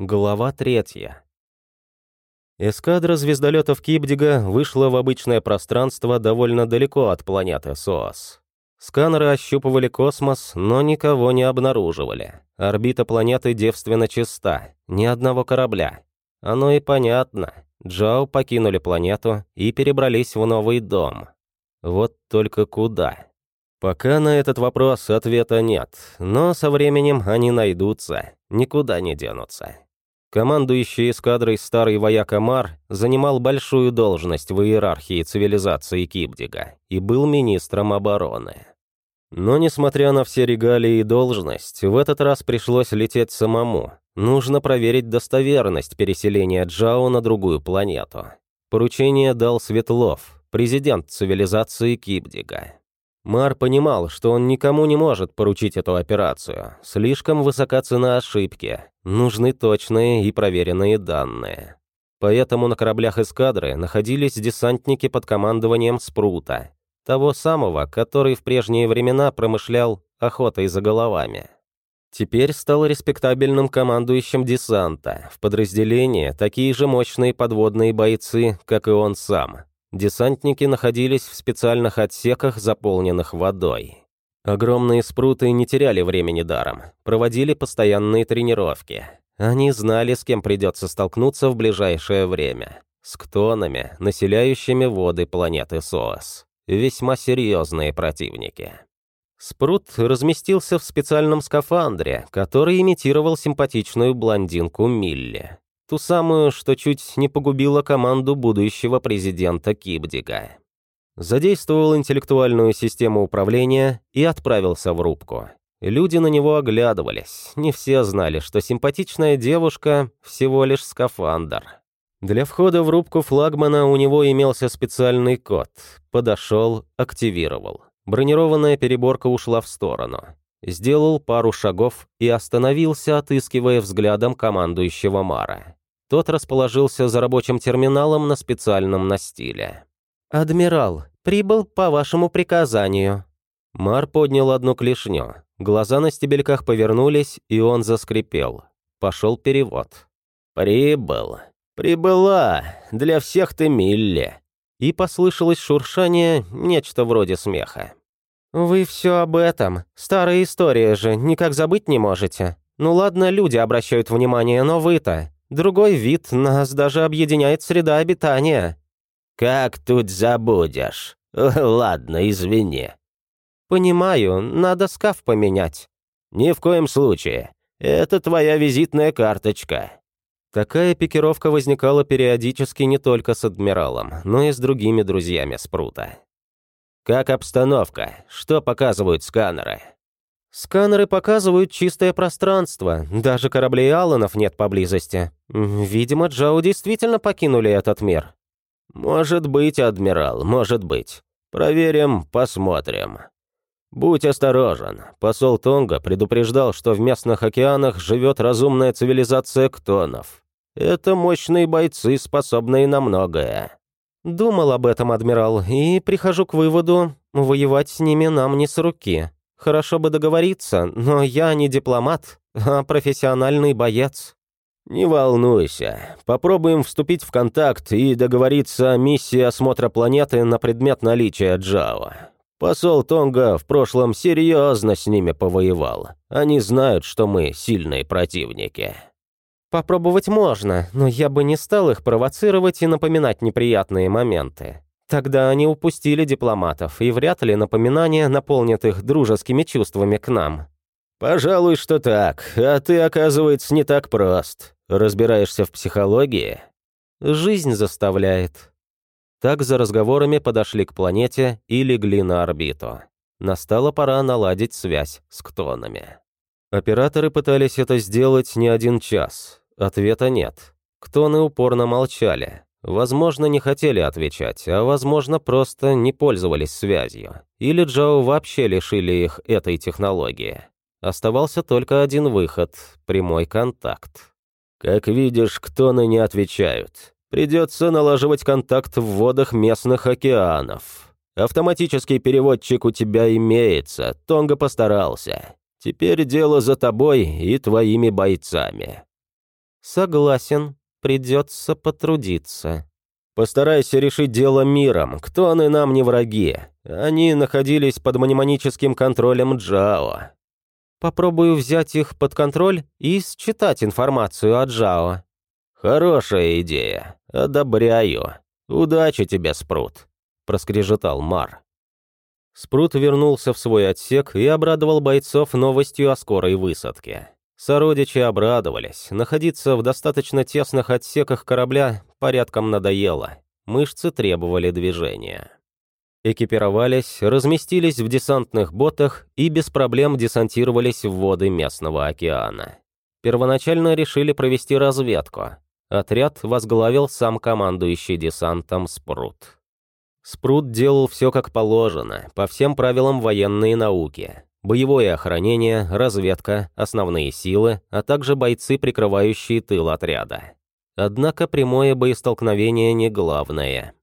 Глава третья. Эскадра звездолетов Кибдига вышла в обычное пространство довольно далеко от планеты СОАС. Сканеры ощупывали космос, но никого не обнаруживали. Орбита планеты девственно чиста, ни одного корабля. Оно и понятно. Джао покинули планету и перебрались в новый дом. Вот только куда? Пока на этот вопрос ответа нет, но со временем они найдутся, никуда не денутся. Командующий эскадрой старый вояка Мар занимал большую должность в иерархии цивилизации Кибдига и был министром обороны. Но, несмотря на все регалии и должность, в этот раз пришлось лететь самому. Нужно проверить достоверность переселения Джао на другую планету. Поручение дал Светлов, президент цивилизации Кибдига. Мар понимал, что он никому не может поручить эту операцию. Слишком высока цена ошибки. Нужны точные и проверенные данные. Поэтому на кораблях эскадры находились десантники под командованием Спрута, того самого, который в прежние времена промышлял охотой за головами. Теперь стал респектабельным командующим десанта. В подразделении такие же мощные подводные бойцы, как и он сам. Десантники находились в специальных отсеках, заполненных водой. Огромные спруты не теряли времени даром, проводили постоянные тренировки. Они знали, с кем придется столкнуться в ближайшее время. С ктонами, населяющими воды планеты Соас. Весьма серьезные противники. Спрут разместился в специальном скафандре, который имитировал симпатичную блондинку Милли. Ту самую, что чуть не погубила команду будущего президента Кибдига. Задействовал интеллектуальную систему управления и отправился в рубку. Люди на него оглядывались, не все знали, что симпатичная девушка – всего лишь скафандр. Для входа в рубку флагмана у него имелся специальный код. Подошел, активировал. Бронированная переборка ушла в сторону. Сделал пару шагов и остановился, отыскивая взглядом командующего Мара. Тот расположился за рабочим терминалом на специальном настиле. «Адмирал, прибыл по вашему приказанию». Мар поднял одну клешню. Глаза на стебельках повернулись, и он заскрипел. Пошел перевод. «Прибыл. Прибыла. Для всех ты Милли». И послышалось шуршание, нечто вроде смеха. «Вы все об этом. Старая история же, никак забыть не можете. Ну ладно, люди обращают внимание, но вы-то. Другой вид, нас даже объединяет среда обитания». «Как тут забудешь? Ладно, извини». «Понимаю, надо скаф поменять». «Ни в коем случае. Это твоя визитная карточка». Такая пикировка возникала периодически не только с адмиралом, но и с другими друзьями Спрута. «Как обстановка? Что показывают сканеры?» Сканеры показывают чистое пространство, даже кораблей Алланов нет поблизости. Видимо, Джао действительно покинули этот мир. Может быть, адмирал, может быть. Проверим, посмотрим. Будь осторожен. Посол Тонга предупреждал, что в местных океанах живет разумная цивилизация ктонов. Это мощные бойцы, способные на многое. Думал об этом, адмирал, и прихожу к выводу, воевать с ними нам не с руки. Хорошо бы договориться, но я не дипломат, а профессиональный боец». «Не волнуйся. Попробуем вступить в контакт и договориться о миссии осмотра планеты на предмет наличия Джао. Посол Тонга в прошлом серьезно с ними повоевал. Они знают, что мы сильные противники». «Попробовать можно, но я бы не стал их провоцировать и напоминать неприятные моменты. Тогда они упустили дипломатов, и вряд ли напоминание наполнит их дружескими чувствами к нам. «Пожалуй, что так. А ты, оказывается, не так прост. Разбираешься в психологии?» «Жизнь заставляет». Так за разговорами подошли к планете и легли на орбиту. Настала пора наладить связь с ктонами. Операторы пытались это сделать не один час. Ответа нет. Ктоны упорно молчали. Возможно, не хотели отвечать, а возможно, просто не пользовались связью. Или Джао вообще лишили их этой технологии. Оставался только один выход – прямой контакт. «Как видишь, ктоны не отвечают. Придется налаживать контакт в водах местных океанов. Автоматический переводчик у тебя имеется, Тонго постарался. Теперь дело за тобой и твоими бойцами». Согласен, придется потрудиться. Постарайся решить дело миром, кто они нам не враги. Они находились под мнемоническим контролем Джао. Попробую взять их под контроль и считать информацию о Джао. Хорошая идея. Одобряю. Удачи тебе, Спрут, проскрежетал Мар. Спрут вернулся в свой отсек и обрадовал бойцов новостью о скорой высадке. Сородичи обрадовались. Находиться в достаточно тесных отсеках корабля порядком надоело. Мышцы требовали движения. Экипировались, разместились в десантных ботах и без проблем десантировались в воды местного океана. Первоначально решили провести разведку. Отряд возглавил сам командующий десантом Спрут. Спрут делал все как положено, по всем правилам военной науки, боевое охранение, разведка, основные силы, а также бойцы, прикрывающие тыл отряда. Однако прямое боестолкновение не главное.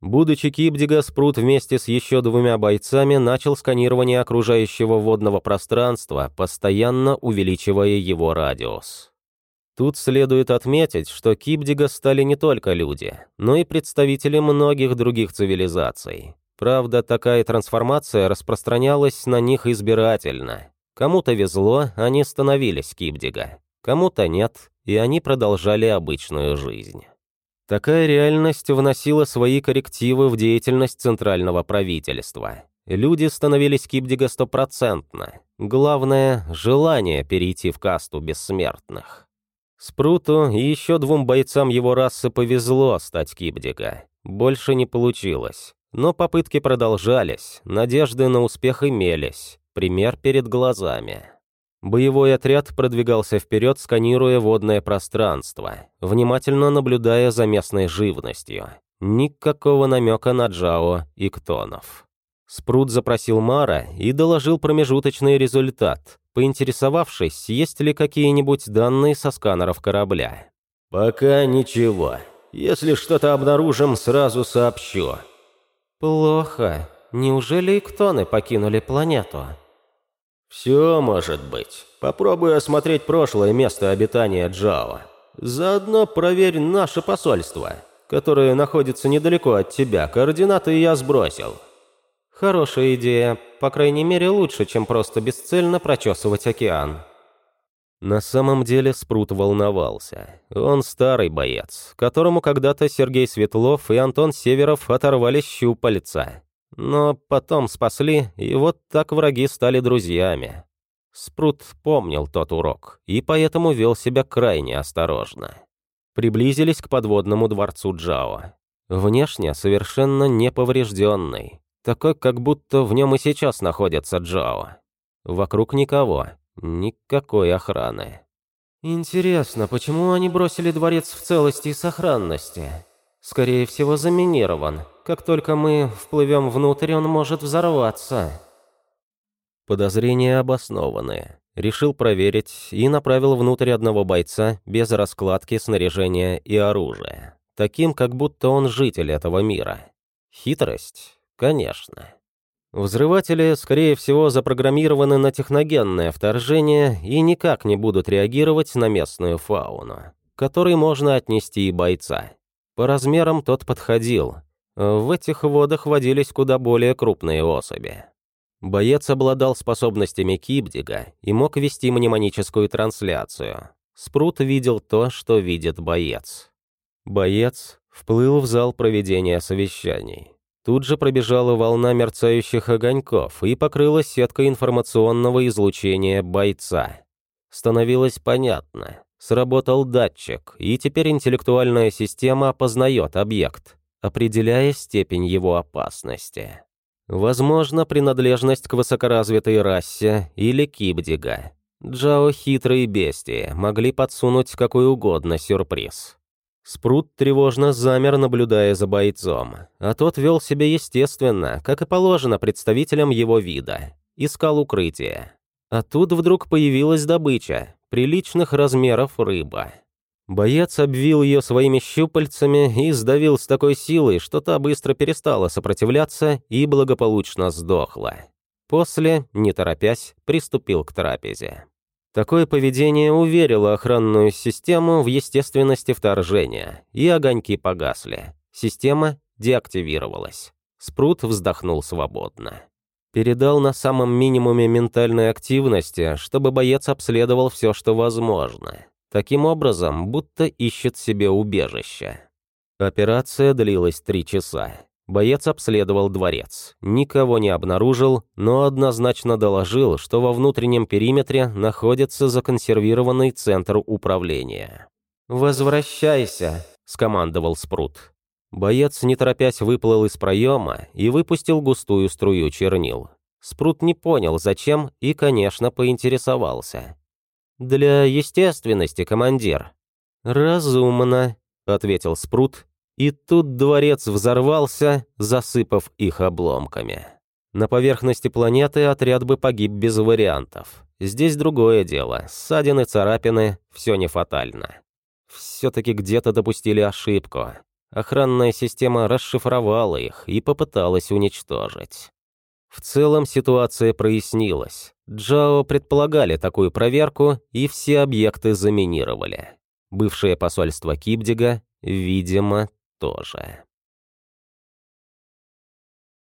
Будучи Кибдига, Спрут вместе с еще двумя бойцами начал сканирование окружающего водного пространства, постоянно увеличивая его радиус. Тут следует отметить, что Кибдига стали не только люди, но и представители многих других цивилизаций. Правда, такая трансформация распространялась на них избирательно. Кому-то везло, они становились Кибдига. Кому-то нет, и они продолжали обычную жизнь. Такая реальность вносила свои коррективы в деятельность центрального правительства. Люди становились Кибдига стопроцентно. Главное – желание перейти в касту бессмертных. Спруту и еще двум бойцам его расы повезло стать Кибдига. Больше не получилось. Но попытки продолжались, надежды на успех имелись, пример перед глазами. Боевой отряд продвигался вперед, сканируя водное пространство, внимательно наблюдая за местной живностью. Никакого намека на Джао и Ктонов. Спрут запросил Мара и доложил промежуточный результат, поинтересовавшись, есть ли какие-нибудь данные со сканеров корабля. «Пока ничего. Если что-то обнаружим, сразу сообщу», «Плохо. Неужели Иктоны покинули планету?» «Все может быть. Попробуй осмотреть прошлое место обитания Джао. Заодно проверь наше посольство, которое находится недалеко от тебя. Координаты я сбросил». «Хорошая идея. По крайней мере, лучше, чем просто бесцельно прочесывать океан». На самом деле Спрут волновался. Он старый боец, которому когда-то Сергей Светлов и Антон Северов оторвали щупальца. Но потом спасли, и вот так враги стали друзьями. Спрут помнил тот урок, и поэтому вел себя крайне осторожно. Приблизились к подводному дворцу Джао. Внешне совершенно неповрежденный, такой, как будто в нем и сейчас находится Джао. Вокруг никого, Никакой охраны. Интересно, почему они бросили дворец в целости и сохранности? Скорее всего, заминирован. Как только мы вплывем внутрь, он может взорваться. Подозрения обоснованные. Решил проверить и направил внутрь одного бойца без раскладки снаряжения и оружия. Таким, как будто он житель этого мира. Хитрость? Конечно. Взрыватели, скорее всего, запрограммированы на техногенное вторжение и никак не будут реагировать на местную фауну, которой можно отнести и бойца. По размерам тот подходил. В этих водах водились куда более крупные особи. Боец обладал способностями Кибдига и мог вести мнемоническую трансляцию. Спрут видел то, что видит боец. Боец вплыл в зал проведения совещаний. Тут же пробежала волна мерцающих огоньков и покрылась сеткой информационного излучения бойца. Становилось понятно. Сработал датчик, и теперь интеллектуальная система опознает объект, определяя степень его опасности. Возможно, принадлежность к высокоразвитой расе или кибдига. Джао хитрые бестии могли подсунуть какой угодно сюрприз. Спрут тревожно замер, наблюдая за бойцом, а тот вел себя естественно, как и положено представителям его вида. Искал укрытие. А тут вдруг появилась добыча, приличных размеров рыба. Боец обвил ее своими щупальцами и сдавил с такой силой, что та быстро перестала сопротивляться и благополучно сдохла. После, не торопясь, приступил к трапезе. Такое поведение уверило охранную систему в естественности вторжения, и огоньки погасли. Система деактивировалась. Спрут вздохнул свободно. Передал на самом минимуме ментальной активности, чтобы боец обследовал все, что возможно. Таким образом, будто ищет себе убежище. Операция длилась три часа. Боец обследовал дворец, никого не обнаружил, но однозначно доложил, что во внутреннем периметре находится законсервированный центр управления. «Возвращайся», — скомандовал Спрут. Боец, не торопясь, выплыл из проема и выпустил густую струю чернил. Спрут не понял, зачем, и, конечно, поинтересовался. «Для естественности, командир». «Разумно», — ответил Спрут и тут дворец взорвался, засыпав их обломками. На поверхности планеты отряд бы погиб без вариантов. Здесь другое дело. Ссадины, царапины — все не фатально. Все-таки где-то допустили ошибку. Охранная система расшифровала их и попыталась уничтожить. В целом ситуация прояснилась. Джао предполагали такую проверку, и все объекты заминировали. Бывшее посольство Кибдига, видимо, тоже.